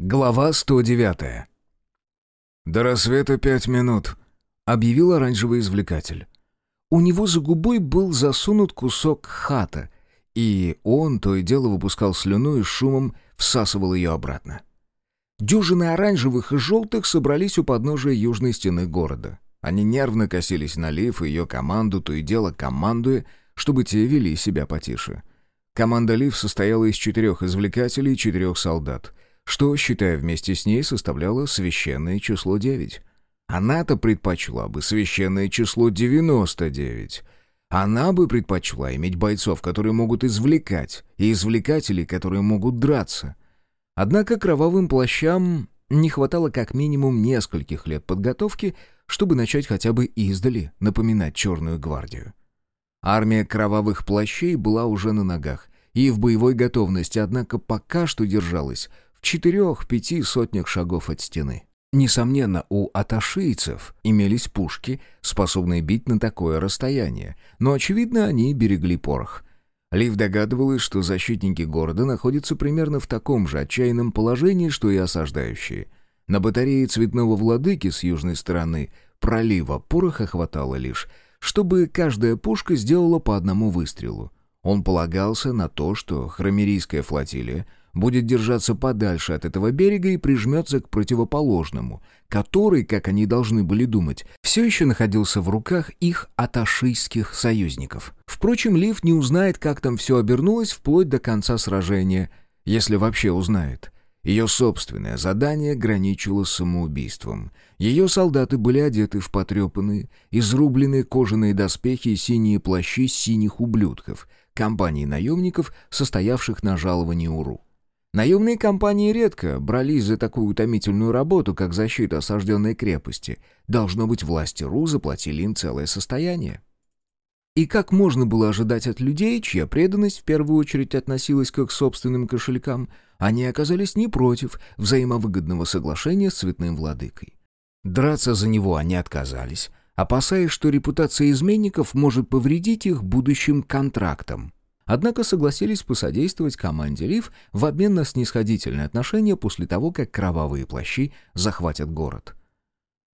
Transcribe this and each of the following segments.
Глава 109. «До рассвета пять минут», — объявил оранжевый извлекатель. У него за губой был засунут кусок хата, и он то и дело выпускал слюну и шумом всасывал ее обратно. Дюжины оранжевых и желтых собрались у подножия южной стены города. Они нервно косились на Лив и ее команду, то и дело командуя, чтобы те вели себя потише. Команда Лив состояла из четырех извлекателей и четырех солдат — что, считая вместе с ней, составляло священное число 9. Она-то предпочла бы священное число 99. Она бы предпочла иметь бойцов, которые могут извлекать, и извлекателей, которые могут драться. Однако кровавым плащам не хватало как минимум нескольких лет подготовки, чтобы начать хотя бы издали напоминать Черную гвардию. Армия кровавых плащей была уже на ногах и в боевой готовности, однако пока что держалась в четырех-пяти сотнях шагов от стены. Несомненно, у аташийцев имелись пушки, способные бить на такое расстояние, но, очевидно, они берегли порох. Лив догадывалась, что защитники города находятся примерно в таком же отчаянном положении, что и осаждающие. На батарее цветного владыки с южной стороны пролива пороха хватало лишь, чтобы каждая пушка сделала по одному выстрелу. Он полагался на то, что хромерийская флотилия будет держаться подальше от этого берега и прижмется к противоположному, который, как они должны были думать, все еще находился в руках их аташийских союзников. Впрочем, Лив не узнает, как там все обернулось вплоть до конца сражения, если вообще узнает. Ее собственное задание граничило самоубийством. Ее солдаты были одеты в потрепанные, изрубленные кожаные доспехи и синие плащи синих ублюдков, компании наемников, состоявших на жаловании УРУ. Наемные компании редко брались за такую утомительную работу, как защита осажденной крепости. Должно быть, власти РУ заплатили им целое состояние. И как можно было ожидать от людей, чья преданность в первую очередь относилась к их собственным кошелькам, они оказались не против взаимовыгодного соглашения с цветным владыкой. Драться за него они отказались, опасаясь, что репутация изменников может повредить их будущим контрактам. Однако согласились посодействовать команде Риф в обмен на снисходительное отношение после того, как кровавые плащи захватят город.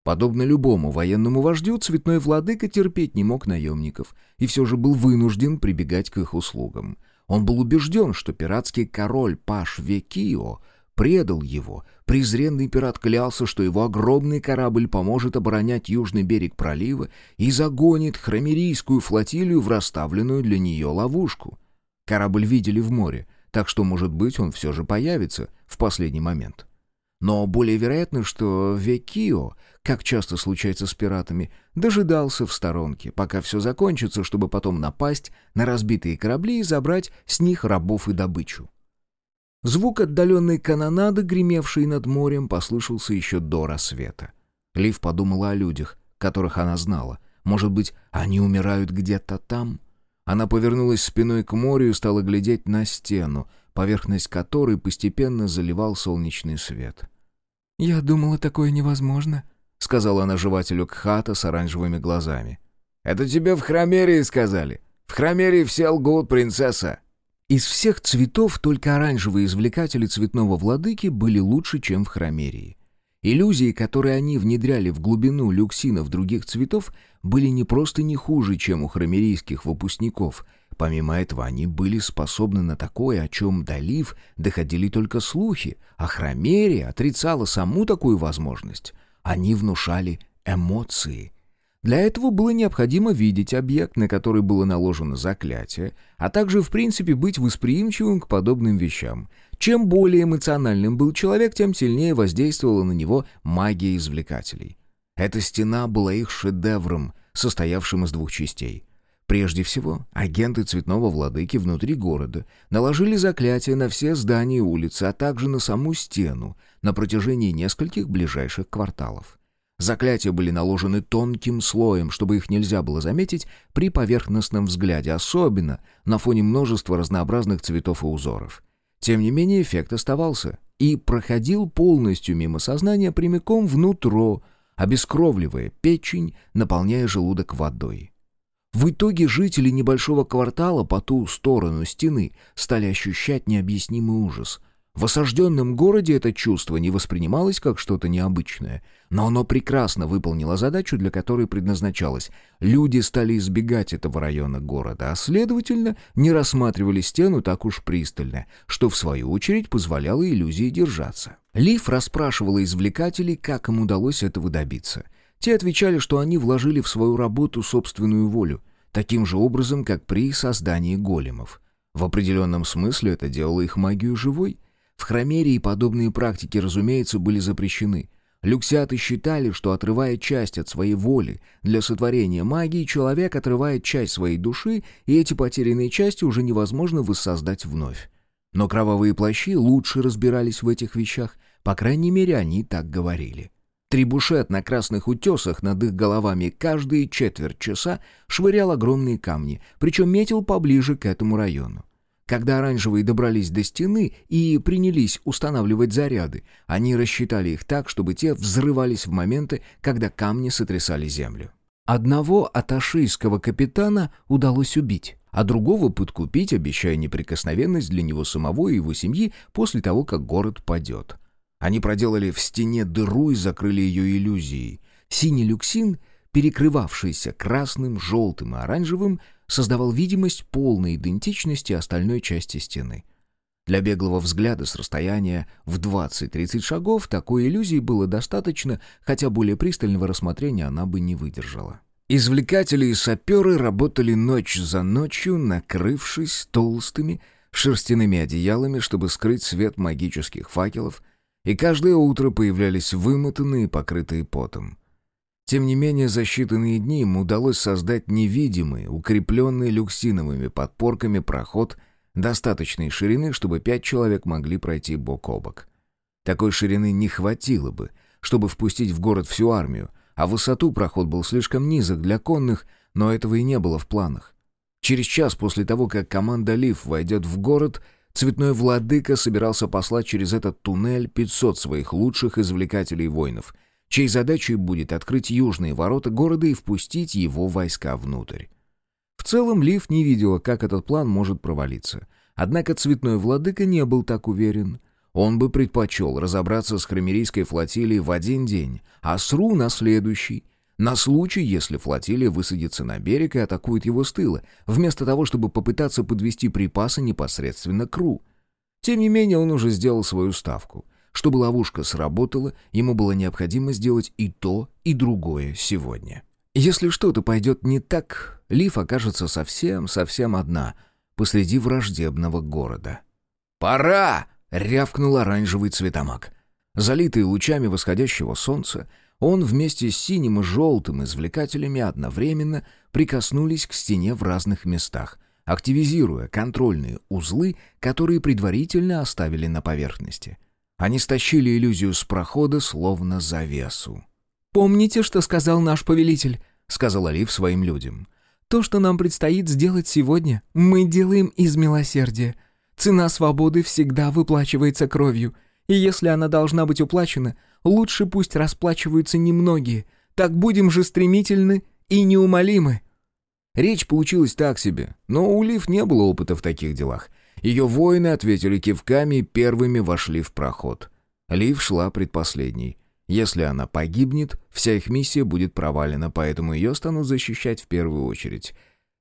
Подобно любому военному вождю, цветной владыка терпеть не мог наемников и все же был вынужден прибегать к их услугам. Он был убежден, что пиратский король Паш Векио предал его. Презренный пират клялся, что его огромный корабль поможет оборонять южный берег пролива и загонит хромерийскую флотилию в расставленную для нее ловушку. Корабль видели в море, так что, может быть, он все же появится в последний момент. Но более вероятно, что Векио, как часто случается с пиратами, дожидался в сторонке, пока все закончится, чтобы потом напасть на разбитые корабли и забрать с них рабов и добычу. Звук отдаленной канонады, гремевшей над морем, послышался еще до рассвета. Лив подумала о людях, которых она знала. Может быть, они умирают где-то там? Она повернулась спиной к морю и стала глядеть на стену, поверхность которой постепенно заливал солнечный свет. «Я думала, такое невозможно», — сказала она жевателю Кхата с оранжевыми глазами. «Это тебе в Хромерии сказали. В Хромерии все лгут, принцесса». Из всех цветов только оранжевые извлекатели цветного владыки были лучше, чем в Хромерии. Иллюзии, которые они внедряли в глубину люксинов других цветов, были не просто не хуже, чем у хромерийских выпускников. Помимо этого, они были способны на такое, о чем до Лив доходили только слухи, а Хромерия отрицала саму такую возможность. Они внушали эмоции. Для этого было необходимо видеть объект, на который было наложено заклятие, а также, в принципе, быть восприимчивым к подобным вещам — чем более эмоциональным был человек, тем сильнее воздействовала на него магия извлекателей. Эта стена была их шедевром, состоявшим из двух частей. Прежде всего, агенты цветного владыки внутри города наложили заклятие на все здания и улицы, а также на саму стену на протяжении нескольких ближайших кварталов. Заклятия были наложены тонким слоем, чтобы их нельзя было заметить при поверхностном взгляде, особенно на фоне множества разнообразных цветов и узоров. Тем не менее эффект оставался и проходил полностью мимо сознания прямиком внутрь, обескровливая печень, наполняя желудок водой. В итоге жители небольшого квартала по ту сторону стены стали ощущать необъяснимый ужас. В осажденном городе это чувство не воспринималось как что-то необычное, но оно прекрасно выполнило задачу, для которой предназначалось. Люди стали избегать этого района города, а следовательно, не рассматривали стену так уж пристально, что в свою очередь позволяло иллюзии держаться. Лив расспрашивала извлекателей, как им удалось этого добиться. Те отвечали, что они вложили в свою работу собственную волю, таким же образом, как при создании големов. В определенном смысле это делало их магию живой. В Хромерии подобные практики, разумеется, были запрещены. Люксиаты считали, что отрывая часть от своей воли для сотворения магии, человек отрывает часть своей души, и эти потерянные части уже невозможно воссоздать вновь. Но кровавые плащи лучше разбирались в этих вещах, по крайней мере, они так говорили. Трибушет на красных утесах над их головами каждые четверть часа швырял огромные камни, причем метил поближе к этому району. Когда оранжевые добрались до стены и принялись устанавливать заряды, они рассчитали их так, чтобы те взрывались в моменты, когда камни сотрясали землю. Одного аташийского капитана удалось убить, а другого подкупить, обещая неприкосновенность для него самого и его семьи после того, как город падет. Они проделали в стене дыру и закрыли ее иллюзией. Синий люксин, перекрывавшийся красным, желтым и оранжевым, создавал видимость полной идентичности остальной части стены. Для беглого взгляда с расстояния в 20-30 шагов такой иллюзии было достаточно, хотя более пристального рассмотрения она бы не выдержала. Извлекатели и саперы работали ночь за ночью, накрывшись толстыми шерстяными одеялами, чтобы скрыть свет магических факелов, и каждое утро появлялись вымотанные, покрытые потом. Тем не менее, за считанные дни им удалось создать невидимый, укрепленный люксиновыми подпорками проход достаточной ширины, чтобы пять человек могли пройти бок о бок. Такой ширины не хватило бы, чтобы впустить в город всю армию, а высоту проход был слишком низок для конных, но этого и не было в планах. Через час после того, как команда «Лив» войдет в город, цветной владыка собирался послать через этот туннель 500 своих лучших извлекателей воинов — чьей задачей будет открыть южные ворота города и впустить его войска внутрь. В целом Лив не видела, как этот план может провалиться. Однако цветной владыка не был так уверен. Он бы предпочел разобраться с хромерийской флотилией в один день, а с Ру на следующий, на случай, если флотилия высадится на берег и атакует его с тыла, вместо того, чтобы попытаться подвести припасы непосредственно к Ру. Тем не менее, он уже сделал свою ставку — чтобы ловушка сработала, ему было необходимо сделать и то, и другое сегодня. Если что-то пойдет не так, Лив окажется совсем-совсем одна посреди враждебного города. «Пора!» — рявкнул оранжевый цветомаг. Залитый лучами восходящего солнца, он вместе с синим и желтым извлекателями одновременно прикоснулись к стене в разных местах, активизируя контрольные узлы, которые предварительно оставили на поверхности. Они стащили иллюзию с прохода, словно завесу. «Помните, что сказал наш повелитель?» — сказал Алиф своим людям. «То, что нам предстоит сделать сегодня, мы делаем из милосердия. Цена свободы всегда выплачивается кровью, и если она должна быть уплачена, лучше пусть расплачиваются немногие. Так будем же стремительны и неумолимы». Речь получилась так себе, но у Лив не было опыта в таких делах — ее воины ответили кивками и первыми вошли в проход. Лив шла предпоследней. Если она погибнет, вся их миссия будет провалена, поэтому ее станут защищать в первую очередь.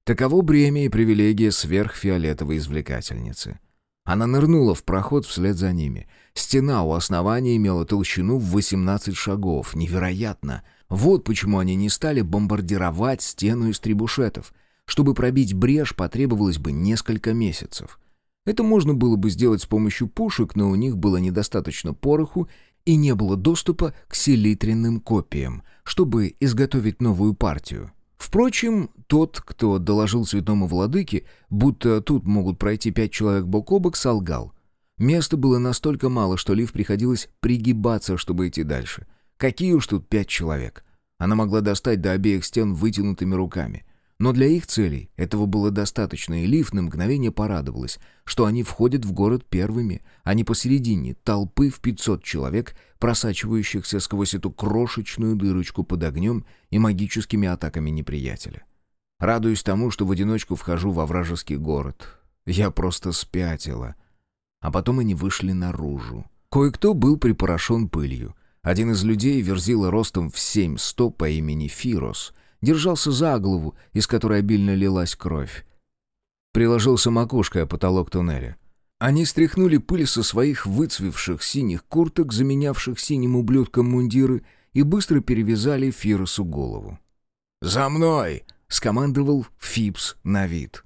Таково бремя и привилегия сверхфиолетовой извлекательницы. Она нырнула в проход вслед за ними. Стена у основания имела толщину в 18 шагов. Невероятно! Вот почему они не стали бомбардировать стену из трибушетов. Чтобы пробить брешь, потребовалось бы несколько месяцев. Это можно было бы сделать с помощью пушек, но у них было недостаточно пороху и не было доступа к селитренным копиям, чтобы изготовить новую партию. Впрочем, тот, кто доложил святому владыке, будто тут могут пройти пять человек бок о бок, солгал. Места было настолько мало, что Лив приходилось пригибаться, чтобы идти дальше. Какие уж тут пять человек. Она могла достать до обеих стен вытянутыми руками — но для их целей этого было достаточно, и Лив на мгновение порадовалась, что они входят в город первыми, а не посередине толпы в 500 человек, просачивающихся сквозь эту крошечную дырочку под огнем и магическими атаками неприятеля. Радуюсь тому, что в одиночку вхожу во вражеский город. Я просто спятила. а потом они вышли наружу. Кое-кто был припорошен пылью. Один из людей, верзила ростом в семь сто по имени Фирос, держался за голову, из которой обильно лилась кровь. Приложился макушкой о потолок туннеля. Они стряхнули пыль со своих выцвевших синих курток, заменявших синим ублюдкам мундиры, и быстро перевязали Фиросу голову. «За мной!» — скомандовал Фипс на вид.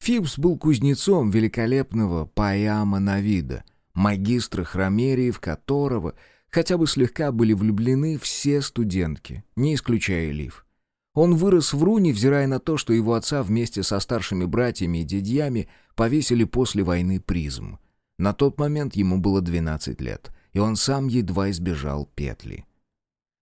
Фипс был кузнецом великолепного Паяма Навида, магистра хромерии, в которого хотя бы слегка были влюблены все студентки, не исключая Лив. Он вырос в Руне, взирая на то, что его отца вместе со старшими братьями и дядьями повесили после войны призм. На тот момент ему было 12 лет, и он сам едва избежал петли.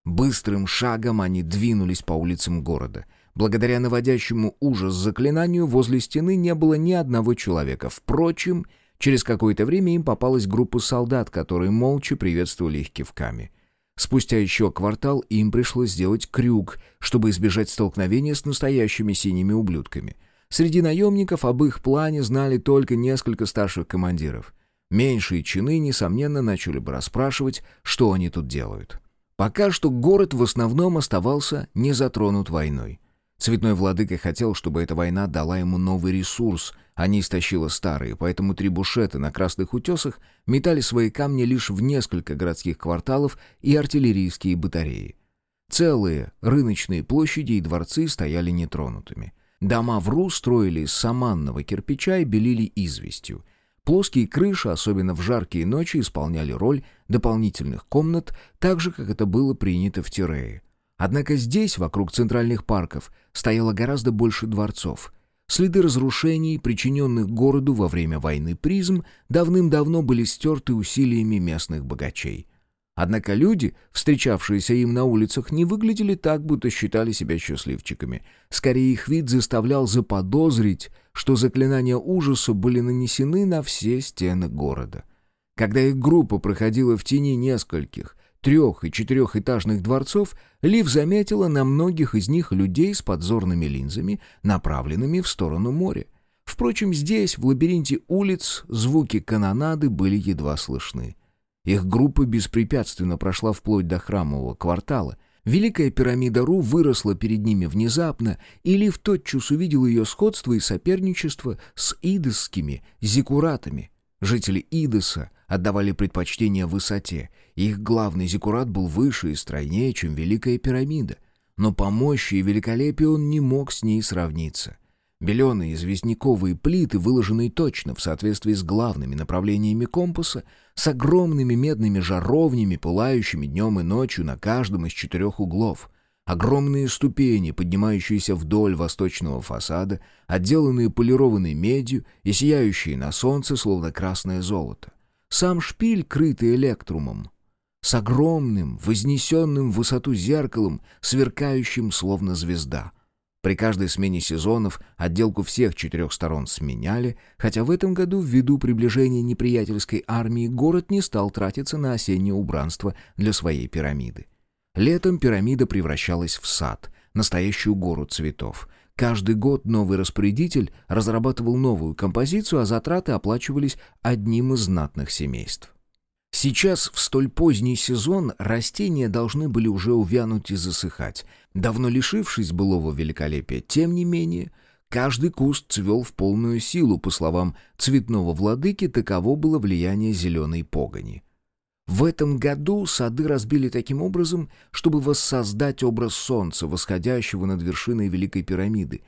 Быстрым шагом они двинулись по улицам города. Благодаря наводящему ужас заклинанию возле стены не было ни одного человека. Впрочем, через какое-то время им попалась группа солдат, которые молча приветствовали их кивками. Спустя еще квартал им пришлось сделать крюк, чтобы избежать столкновения с настоящими синими ублюдками. Среди наемников об их плане знали только несколько старших командиров. Меньшие чины, несомненно, начали бы расспрашивать, что они тут делают. Пока что город в основном оставался не затронут войной. Цветной владыка хотел, чтобы эта война дала ему новый ресурс, а не истощила старые, поэтому трибушеты на Красных Утесах метали свои камни лишь в несколько городских кварталов и артиллерийские батареи. Целые рыночные площади и дворцы стояли нетронутыми. Дома в Ру строили из саманного кирпича и белили известью. Плоские крыши, особенно в жаркие ночи, исполняли роль дополнительных комнат, так же, как это было принято в Тирее. Однако здесь, вокруг центральных парков, стояло гораздо больше дворцов. Следы разрушений, причиненных городу во время войны призм, давным-давно были стерты усилиями местных богачей. Однако люди, встречавшиеся им на улицах, не выглядели так, будто считали себя счастливчиками. Скорее, их вид заставлял заподозрить, что заклинания ужаса были нанесены на все стены города. Когда их группа проходила в тени нескольких, трех- и четырехэтажных дворцов, Лив заметила на многих из них людей с подзорными линзами, направленными в сторону моря. Впрочем, здесь, в лабиринте улиц, звуки канонады были едва слышны. Их группа беспрепятственно прошла вплоть до храмового квартала. Великая пирамида Ру выросла перед ними внезапно, и Лив тотчас увидел ее сходство и соперничество с идосскими зикуратами. Жители Идоса отдавали предпочтение высоте. Их главный зиккурат был выше и стройнее, чем Великая пирамида. Но по мощи и великолепию он не мог с ней сравниться. Беленые известняковые плиты, выложенные точно в соответствии с главными направлениями компаса, с огромными медными жаровнями, пылающими днем и ночью на каждом из четырех углов — Огромные ступени, поднимающиеся вдоль восточного фасада, отделанные полированной медью и сияющие на солнце, словно красное золото. Сам шпиль, крытый электрумом, с огромным, вознесенным в высоту зеркалом, сверкающим, словно звезда. При каждой смене сезонов отделку всех четырех сторон сменяли, хотя в этом году, ввиду приближения неприятельской армии, город не стал тратиться на осеннее убранство для своей пирамиды. Летом пирамида превращалась в сад, настоящую гору цветов. Каждый год новый распорядитель разрабатывал новую композицию, а затраты оплачивались одним из знатных семейств. Сейчас, в столь поздний сезон, растения должны были уже увянуть и засыхать. Давно лишившись былого великолепия, тем не менее, каждый куст цвел в полную силу, по словам цветного владыки, таково было влияние зеленой погони. В этом году сады разбили таким образом, чтобы воссоздать образ солнца, восходящего над вершиной Великой пирамиды,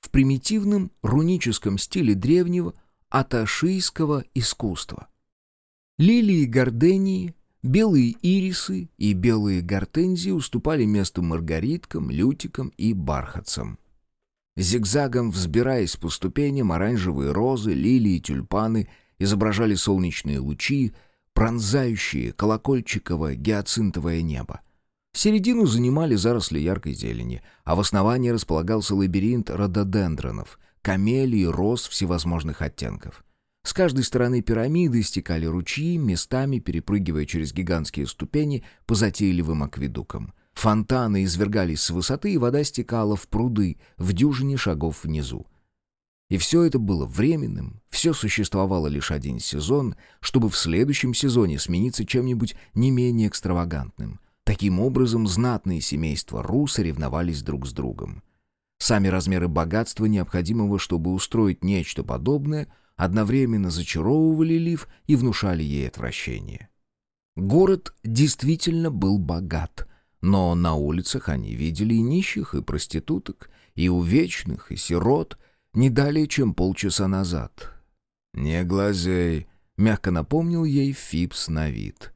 в примитивном руническом стиле древнего аташийского искусства. Лилии гордении, белые ирисы и белые гортензии уступали место маргариткам, лютикам и бархатцам. Зигзагом взбираясь по ступеням, оранжевые розы, лилии, тюльпаны изображали солнечные лучи, пронзающие колокольчиковое гиацинтовое небо. Середину занимали заросли яркой зелени, а в основании располагался лабиринт рододендронов, камелий, роз всевозможных оттенков. С каждой стороны пирамиды стекали ручьи, местами перепрыгивая через гигантские ступени по затейливым акведукам. Фонтаны извергались с высоты, и вода стекала в пруды в дюжине шагов внизу. И все это было временным, все существовало лишь один сезон, чтобы в следующем сезоне смениться чем-нибудь не менее экстравагантным. Таким образом, знатные семейства Ру соревновались друг с другом. Сами размеры богатства, необходимого, чтобы устроить нечто подобное, одновременно зачаровывали Лив и внушали ей отвращение. Город действительно был богат, но на улицах они видели и нищих, и проституток, и увечных, и сирот, не далее, чем полчаса назад. «Не глазей», — мягко напомнил ей Фипс на вид.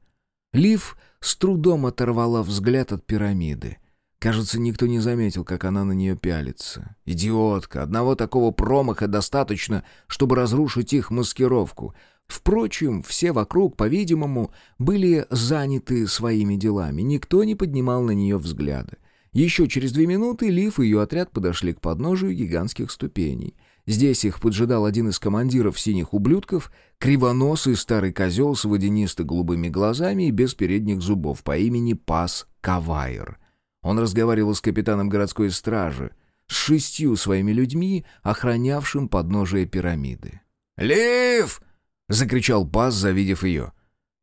Лив с трудом оторвала взгляд от пирамиды. Кажется, никто не заметил, как она на нее пялится. Идиотка! Одного такого промаха достаточно, чтобы разрушить их маскировку. Впрочем, все вокруг, по-видимому, были заняты своими делами. Никто не поднимал на нее взгляда. Еще через две минуты Лив и ее отряд подошли к подножию гигантских ступеней. Здесь их поджидал один из командиров синих ублюдков, кривоносый старый козел с водянисто-голубыми глазами и без передних зубов по имени Пас Кавайр. Он разговаривал с капитаном городской стражи, с шестью своими людьми, охранявшим подножие пирамиды. «Лив!» — закричал Пас, завидев ее.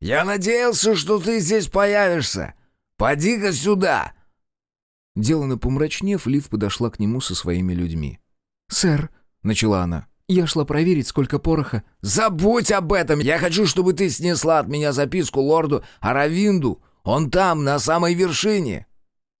«Я надеялся, что ты здесь появишься! Поди-ка сюда!» Делано помрачнев, Лив подошла к нему со своими людьми. «Сэр», — начала она, — «я шла проверить, сколько пороха». «Забудь об этом! Я хочу, чтобы ты снесла от меня записку лорду Аравинду. Он там, на самой вершине!»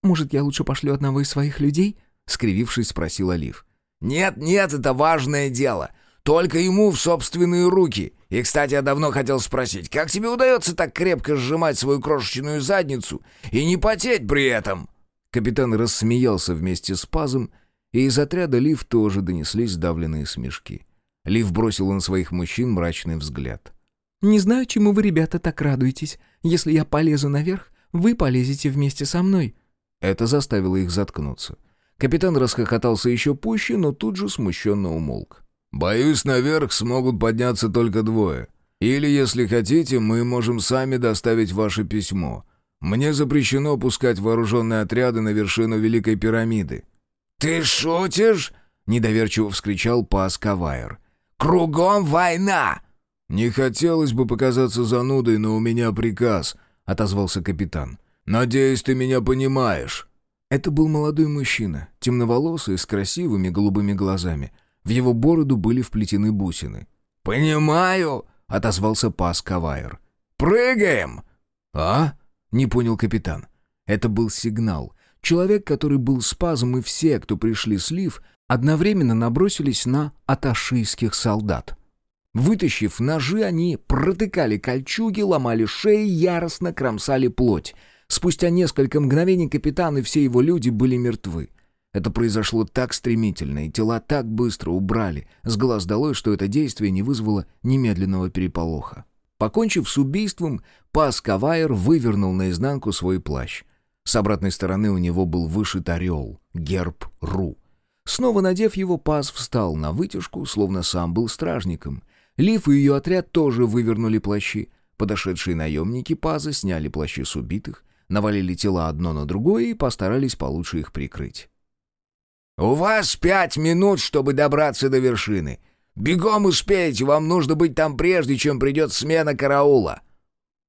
«Может, я лучше пошлю одного из своих людей?» — скривившись, спросил Олив. «Нет, нет, это важное дело. Только ему в собственные руки. И, кстати, я давно хотел спросить, как тебе удается так крепко сжимать свою крошечную задницу и не потеть при этом?» Капитан рассмеялся вместе с Пазом, и из отряда Лив тоже донеслись сдавленные смешки. Лив бросил на своих мужчин мрачный взгляд. «Не знаю, чему вы, ребята, так радуетесь. Если я полезу наверх, вы полезете вместе со мной». Это заставило их заткнуться. Капитан расхохотался еще пуще, но тут же смущенно умолк. «Боюсь, наверх смогут подняться только двое. Или, если хотите, мы можем сами доставить ваше письмо. Мне запрещено пускать вооруженные отряды на вершину Великой пирамиды». «Ты шутишь?» — недоверчиво вскричал Пас Кавайр. «Кругом война!» «Не хотелось бы показаться занудой, но у меня приказ», — отозвался капитан. «Надеюсь, ты меня понимаешь». Это был молодой мужчина, темноволосый, с красивыми голубыми глазами. В его бороду были вплетены бусины. «Понимаю», — отозвался Пас Кавайр. «Прыгаем!» «А?» — не понял капитан. Это был сигнал. Человек, который был спазом, и все, кто пришли с Лив, одновременно набросились на аташийских солдат. Вытащив ножи, они протыкали кольчуги, ломали шеи, яростно кромсали плоть — Спустя несколько мгновений капитан и все его люди были мертвы. Это произошло так стремительно, и тела так быстро убрали с глаз долой, что это действие не вызвало немедленного переполоха. Покончив с убийством, Пас Кавайер вывернул наизнанку свой плащ. С обратной стороны у него был вышит орел, герб Ру. Снова надев его, Пас встал на вытяжку, словно сам был стражником. Лив и ее отряд тоже вывернули плащи. Подошедшие наемники Паза сняли плащи с убитых, навалили тела одно на другое и постарались получше их прикрыть. «У вас пять минут, чтобы добраться до вершины. Бегом успеете, вам нужно быть там прежде, чем придет смена караула».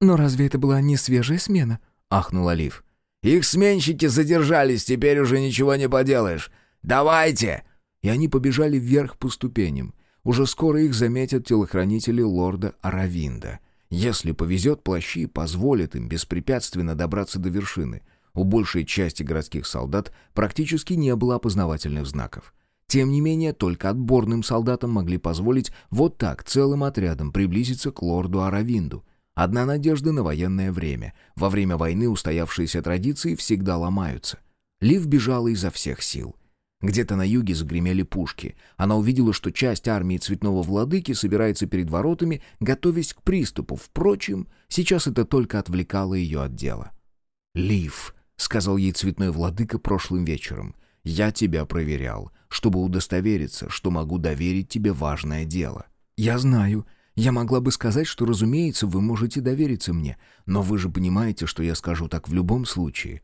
«Но разве это была не свежая смена?» — ахнул Олив. «Их сменщики задержались, теперь уже ничего не поделаешь. Давайте!» И они побежали вверх по ступеням. Уже скоро их заметят телохранители лорда Аравинда — если повезет, плащи позволят им беспрепятственно добраться до вершины. У большей части городских солдат практически не было опознавательных знаков. Тем не менее, только отборным солдатам могли позволить вот так целым отрядом приблизиться к лорду Аравинду. Одна надежда на военное время. Во время войны устоявшиеся традиции всегда ломаются. Лив бежала изо всех сил. Где-то на юге загремели пушки. Она увидела, что часть армии цветного владыки собирается перед воротами, готовясь к приступу. Впрочем, сейчас это только отвлекало ее от дела. «Лив», — сказал ей цветной владыка прошлым вечером, — «я тебя проверял, чтобы удостовериться, что могу доверить тебе важное дело». «Я знаю. Я могла бы сказать, что, разумеется, вы можете довериться мне, но вы же понимаете, что я скажу так в любом случае».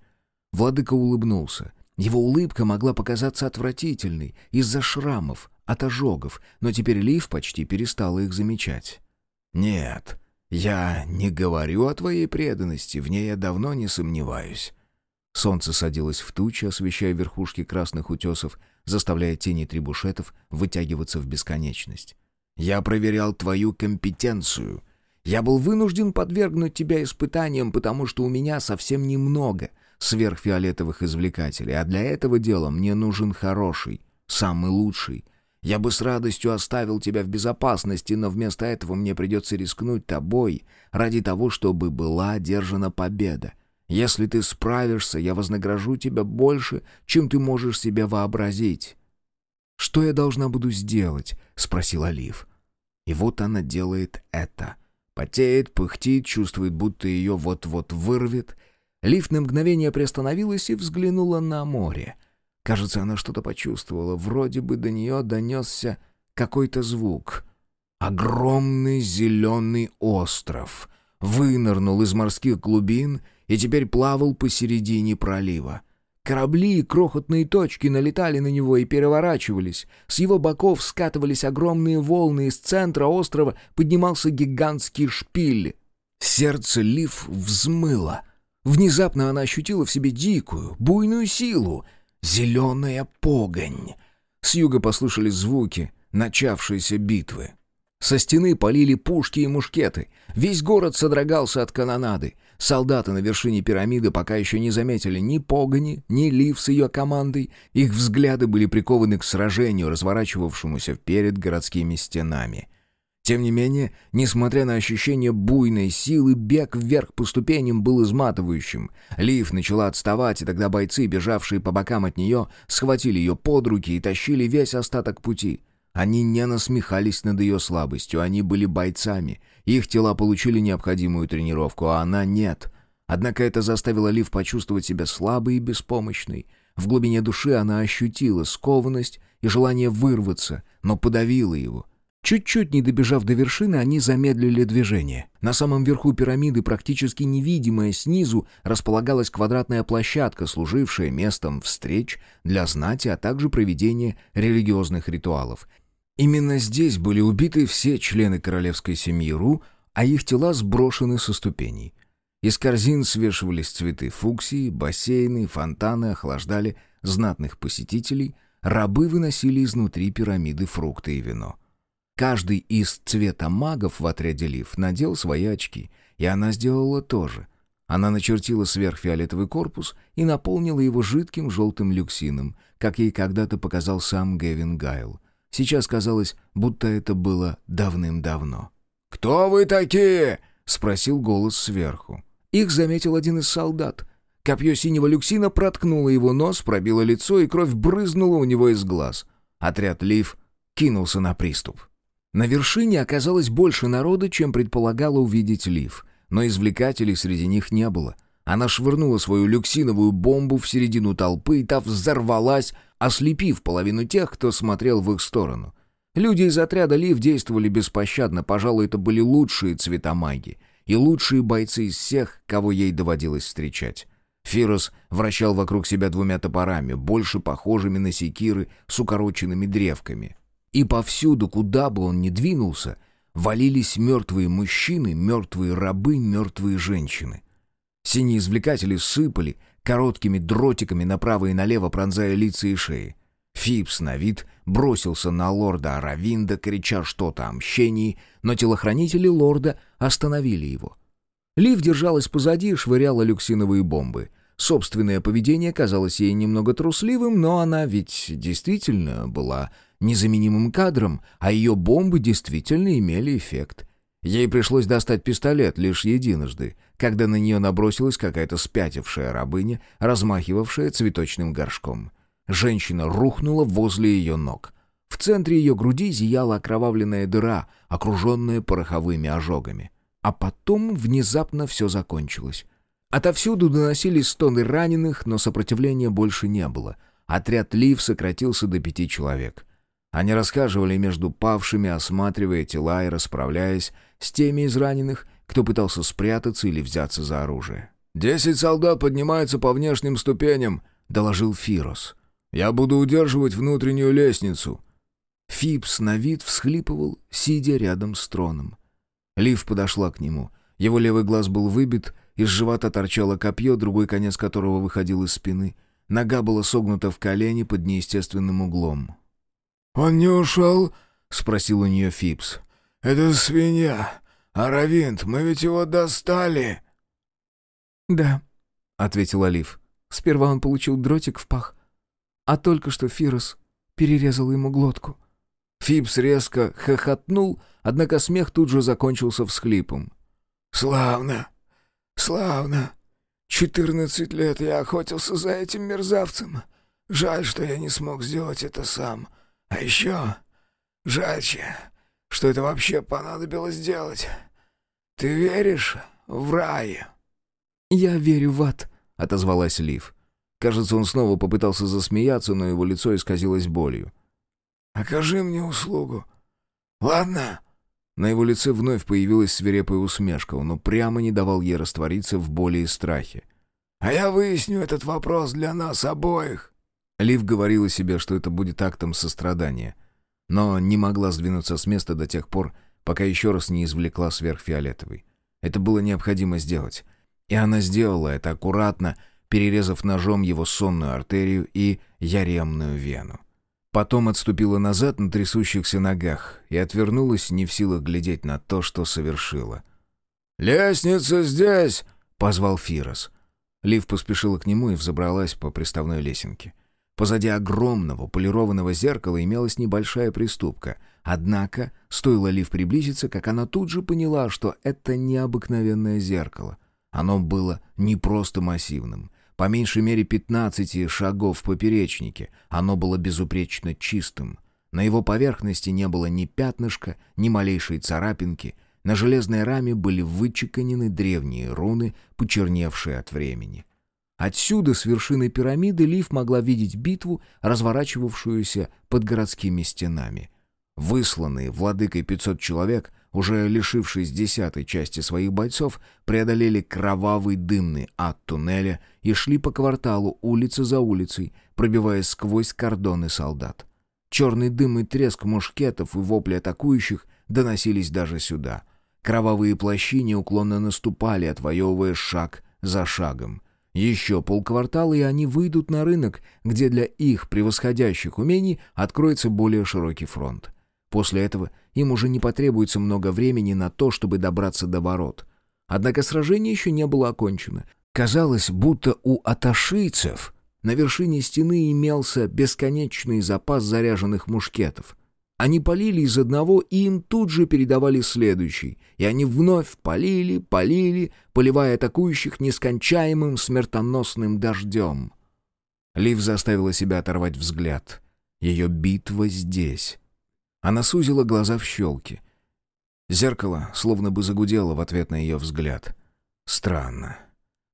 Владыка улыбнулся. Его улыбка могла показаться отвратительной из-за шрамов, от ожогов, но теперь Лив почти перестала их замечать. «Нет, я не говорю о твоей преданности, в ней я давно не сомневаюсь». Солнце садилось в тучи, освещая верхушки красных утесов, заставляя тени трибушетов вытягиваться в бесконечность. «Я проверял твою компетенцию. Я был вынужден подвергнуть тебя испытаниям, потому что у меня совсем немного сверхфиолетовых извлекателей, а для этого дела мне нужен хороший, самый лучший. Я бы с радостью оставил тебя в безопасности, но вместо этого мне придется рискнуть тобой ради того, чтобы была одержана победа. Если ты справишься, я вознагражу тебя больше, чем ты можешь себе вообразить». «Что я должна буду сделать?» — спросил Олив. И вот она делает это. Потеет, пыхтит, чувствует, будто ее вот-вот вырвет. Лифт на мгновение приостановилась и взглянула на море. Кажется, она что-то почувствовала. Вроде бы до нее донесся какой-то звук. Огромный зеленый остров вынырнул из морских глубин и теперь плавал посередине пролива. Корабли и крохотные точки налетали на него и переворачивались. С его боков скатывались огромные волны, из центра острова поднимался гигантский шпиль. Сердце Лив взмыло. Внезапно она ощутила в себе дикую, буйную силу — Зеленая погонь. С юга послышались звуки начавшейся битвы. Со стены полили пушки и мушкеты. Весь город содрогался от канонады. Солдаты на вершине пирамиды пока еще не заметили ни погони, ни лив с ее командой. Их взгляды были прикованы к сражению, разворачивавшемуся перед городскими стенами. Тем не менее, несмотря на ощущение буйной силы, бег вверх по ступеням был изматывающим. Лив начала отставать, и тогда бойцы, бежавшие по бокам от нее, схватили ее под руки и тащили весь остаток пути. Они не насмехались над ее слабостью, они были бойцами. Их тела получили необходимую тренировку, а она нет. Однако это заставило Лив почувствовать себя слабой и беспомощной. В глубине души она ощутила скованность и желание вырваться, но подавила его — Чуть-чуть не добежав до вершины, они замедлили движение. На самом верху пирамиды, практически невидимая снизу, располагалась квадратная площадка, служившая местом встреч для знати, а также проведения религиозных ритуалов. Именно здесь были убиты все члены королевской семьи Ру, а их тела сброшены со ступеней. Из корзин свешивались цветы фуксии, бассейны, фонтаны охлаждали знатных посетителей, рабы выносили изнутри пирамиды фрукты и вино. Каждый из цвета магов в отряде Лив надел свои очки, и она сделала то же. Она начертила сверхфиолетовый корпус и наполнила его жидким желтым люксином, как ей когда-то показал сам Гевин Гайл. Сейчас казалось, будто это было давным-давно. «Кто вы такие?» — спросил голос сверху. Их заметил один из солдат. Копье синего люксина проткнуло его нос, пробило лицо, и кровь брызнула у него из глаз. Отряд Лив кинулся на приступ. На вершине оказалось больше народа, чем предполагала увидеть Лив, но извлекателей среди них не было. Она швырнула свою люксиновую бомбу в середину толпы, и та взорвалась, ослепив половину тех, кто смотрел в их сторону. Люди из отряда Лив действовали беспощадно, пожалуй, это были лучшие цветомаги и лучшие бойцы из всех, кого ей доводилось встречать. Фирос вращал вокруг себя двумя топорами, больше похожими на секиры с укороченными древками — и повсюду, куда бы он ни двинулся, валились мертвые мужчины, мертвые рабы, мертвые женщины. Синие извлекатели сыпали короткими дротиками направо и налево, пронзая лица и шеи. Фипс на вид бросился на лорда Аравинда, крича что-то о мщении, но телохранители лорда остановили его. Лив держалась позади и швыряла люксиновые бомбы. Собственное поведение казалось ей немного трусливым, но она ведь действительно была незаменимым кадром, а ее бомбы действительно имели эффект. Ей пришлось достать пистолет лишь единожды, когда на нее набросилась какая-то спятившая рабыня, размахивавшая цветочным горшком. Женщина рухнула возле ее ног. В центре ее груди зияла окровавленная дыра, окруженная пороховыми ожогами. А потом внезапно все закончилось. Отовсюду доносились стоны раненых, но сопротивления больше не было. Отряд Лив сократился до пяти человек — они рассказывали между павшими, осматривая тела и расправляясь с теми из раненых, кто пытался спрятаться или взяться за оружие. «Десять солдат поднимаются по внешним ступеням», — доложил Фирос. «Я буду удерживать внутреннюю лестницу». Фипс на вид всхлипывал, сидя рядом с троном. Лив подошла к нему. Его левый глаз был выбит, из живота торчало копье, другой конец которого выходил из спины. Нога была согнута в колени под неестественным углом. «Он не ушел?» — спросил у нее Фипс. «Это свинья. Аравинт, мы ведь его достали!» «Да», — ответил Олив. «Сперва он получил дротик в пах, а только что Фирос перерезал ему глотку». Фипс резко хохотнул, однако смех тут же закончился всхлипом. «Славно! Славно! Четырнадцать лет я охотился за этим мерзавцем. Жаль, что я не смог сделать это сам. А еще жальче, что это вообще понадобилось делать. Ты веришь в рай?» «Я верю в ад», — отозвалась Лив. Кажется, он снова попытался засмеяться, но его лицо исказилось болью. «Окажи мне услугу. Ладно?» На его лице вновь появилась свирепая усмешка, он упрямо не давал ей раствориться в боли и страхе. «А я выясню этот вопрос для нас обоих». Лив говорила себе, что это будет актом сострадания, но не могла сдвинуться с места до тех пор, пока еще раз не извлекла сверхфиолетовый. Это было необходимо сделать. И она сделала это аккуратно, перерезав ножом его сонную артерию и яремную вену. Потом отступила назад на трясущихся ногах и отвернулась, не в силах глядеть на то, что совершила. «Лестница здесь!» — позвал Фирос. Лив поспешила к нему и взобралась по приставной лесенке. Позади огромного полированного зеркала имелась небольшая приступка. Однако, стоило Лив приблизиться, как она тут же поняла, что это необыкновенное зеркало. Оно было не просто массивным по меньшей мере 15 шагов в поперечнике. Оно было безупречно чистым. На его поверхности не было ни пятнышка, ни малейшей царапинки. На железной раме были вычеканены древние руны, почерневшие от времени. Отсюда, с вершины пирамиды, Лив могла видеть битву, разворачивавшуюся под городскими стенами. Высланные владыкой 500 человек уже лишившись десятой части своих бойцов, преодолели кровавый дымный ад туннеля и шли по кварталу улица за улицей, пробиваясь сквозь кордоны солдат. Черный дым и треск мушкетов и вопли атакующих доносились даже сюда. Кровавые плащи неуклонно наступали, отвоевывая шаг за шагом. Еще полквартала, и они выйдут на рынок, где для их превосходящих умений откроется более широкий фронт. После этого им уже не потребуется много времени на то, чтобы добраться до ворот. Однако сражение еще не было окончено. Казалось, будто у аташийцев на вершине стены имелся бесконечный запас заряженных мушкетов. Они полили из одного, и им тут же передавали следующий. И они вновь полили, полили, поливая атакующих нескончаемым смертоносным дождем. Лив заставила себя оторвать взгляд. Ее битва здесь. Она сузила глаза в щелки. Зеркало словно бы загудело в ответ на ее взгляд. Странно.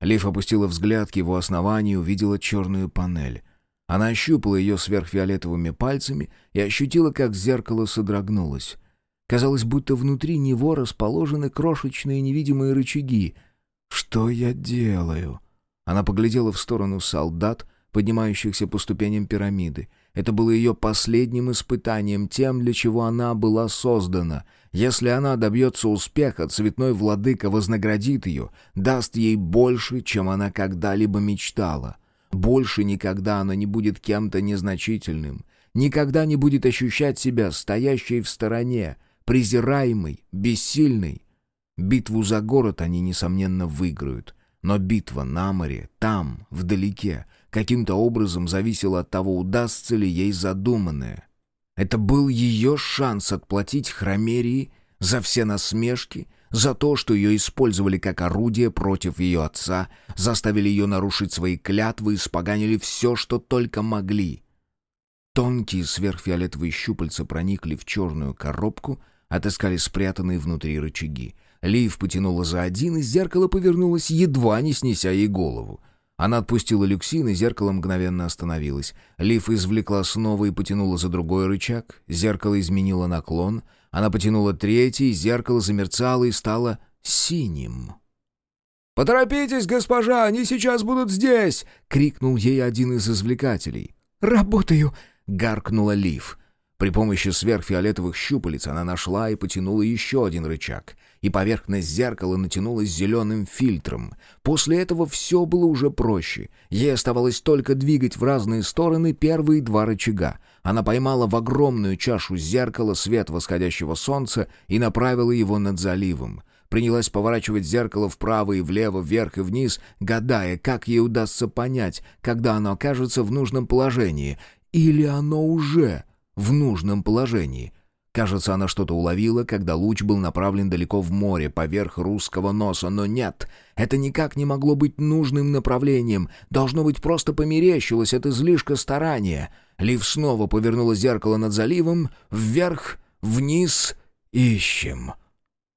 Лив опустила взгляд к его основанию увидела черную панель. Она ощупала ее сверхфиолетовыми пальцами и ощутила, как зеркало содрогнулось. Казалось, будто внутри него расположены крошечные невидимые рычаги. «Что я делаю?» Она поглядела в сторону солдат, поднимающихся по ступеням пирамиды. Это было ее последним испытанием, тем, для чего она была создана. Если она добьется успеха, цветной владыка вознаградит ее, даст ей больше, чем она когда-либо мечтала. Больше никогда она не будет кем-то незначительным, никогда не будет ощущать себя стоящей в стороне, презираемой, бессильной. Битву за город они, несомненно, выиграют. Но битва на море, там, вдалеке, каким-то образом зависело от того, удастся ли ей задуманное. Это был ее шанс отплатить Хромерии за все насмешки, за то, что ее использовали как орудие против ее отца, заставили ее нарушить свои клятвы и споганили все, что только могли. Тонкие сверхфиолетовые щупальца проникли в черную коробку, отыскали спрятанные внутри рычаги. Лив потянула за один, и зеркало повернулось, едва не снеся ей голову. Она отпустила люксин, и зеркало мгновенно остановилось. Лиф извлекла снова и потянула за другой рычаг. Зеркало изменило наклон. Она потянула третий, зеркало замерцало и стало синим. «Поторопитесь, госпожа, они сейчас будут здесь!» — крикнул ей один из извлекателей. «Работаю!» — гаркнула Лив. При помощи сверхфиолетовых щупалец она нашла и потянула еще один рычаг, и поверхность зеркала натянулась зеленым фильтром. После этого все было уже проще. Ей оставалось только двигать в разные стороны первые два рычага. Она поймала в огромную чашу зеркала свет восходящего солнца и направила его над заливом. Принялась поворачивать зеркало вправо и влево, вверх и вниз, гадая, как ей удастся понять, когда оно окажется в нужном положении. Или оно уже в нужном положении. Кажется, она что-то уловила, когда луч был направлен далеко в море, поверх русского носа, но нет, это никак не могло быть нужным направлением, должно быть просто померещилось от излишка старания. Лив снова повернула зеркало над заливом, вверх, вниз, ищем.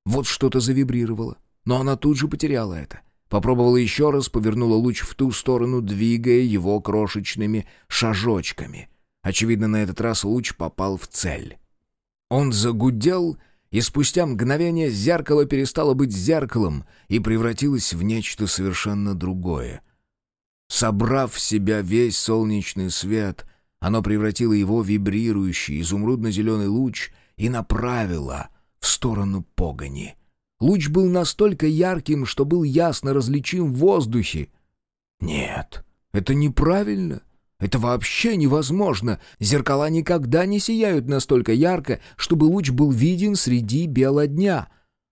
Вот что-то завибрировало, но она тут же потеряла это. Попробовала еще раз, повернула луч в ту сторону, двигая его крошечными шажочками. Очевидно, на этот раз луч попал в цель. Он загудел, и спустя мгновение зеркало перестало быть зеркалом и превратилось в нечто совершенно другое. Собрав в себя весь солнечный свет, оно превратило его в вибрирующий изумрудно-зеленый луч и направило в сторону погони. Луч был настолько ярким, что был ясно различим в воздухе. «Нет, это неправильно!» Это вообще невозможно. Зеркала никогда не сияют настолько ярко, чтобы луч был виден среди бела дня.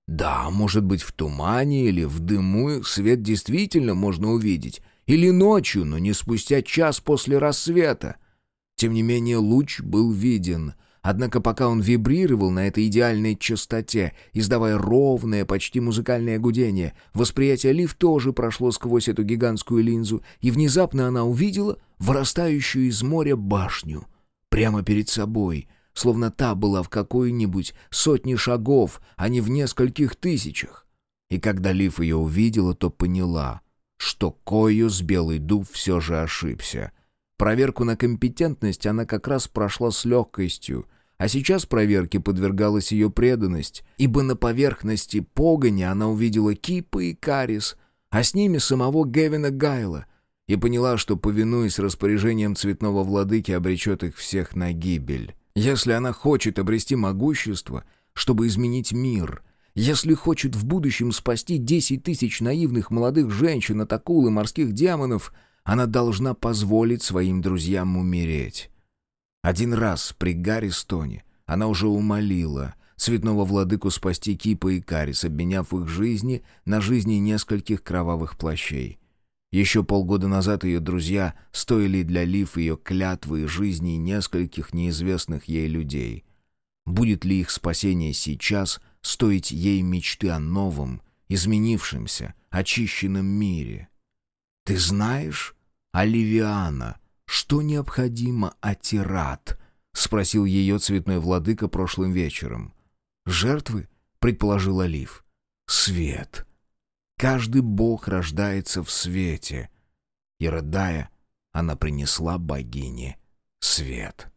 Да, может быть, в тумане или в дыму свет действительно можно увидеть. Или ночью, но не спустя час после рассвета. Тем не менее, луч был виден — Однако пока он вибрировал на этой идеальной частоте, издавая ровное, почти музыкальное гудение, восприятие Лив тоже прошло сквозь эту гигантскую линзу, и внезапно она увидела вырастающую из моря башню прямо перед собой, словно та была в какой-нибудь сотне шагов, а не в нескольких тысячах. И когда Лив ее увидела, то поняла, что Койос Белый Дуб все же ошибся — Проверку на компетентность она как раз прошла с легкостью, а сейчас проверке подвергалась ее преданность, ибо на поверхности погони она увидела Кипа и Карис, а с ними самого Гевина Гайла, и поняла, что, повинуясь распоряжениям цветного владыки, обречет их всех на гибель. Если она хочет обрести могущество, чтобы изменить мир — если хочет в будущем спасти десять тысяч наивных молодых женщин от акул и морских демонов, она должна позволить своим друзьям умереть. Один раз при Гарристоне она уже умолила цветного владыку спасти Кипа и Карис, обменяв их жизни на жизни нескольких кровавых плащей. Еще полгода назад ее друзья стоили для Лив ее клятвы и жизни нескольких неизвестных ей людей. Будет ли их спасение сейчас стоить ей мечты о новом, изменившемся, очищенном мире? «Ты знаешь, Оливиана, что необходимо Атират?» — спросил ее цветной владыка прошлым вечером. «Жертвы?» — предположил Олив. «Свет. Каждый бог рождается в свете». И, рыдая, она принесла богине свет.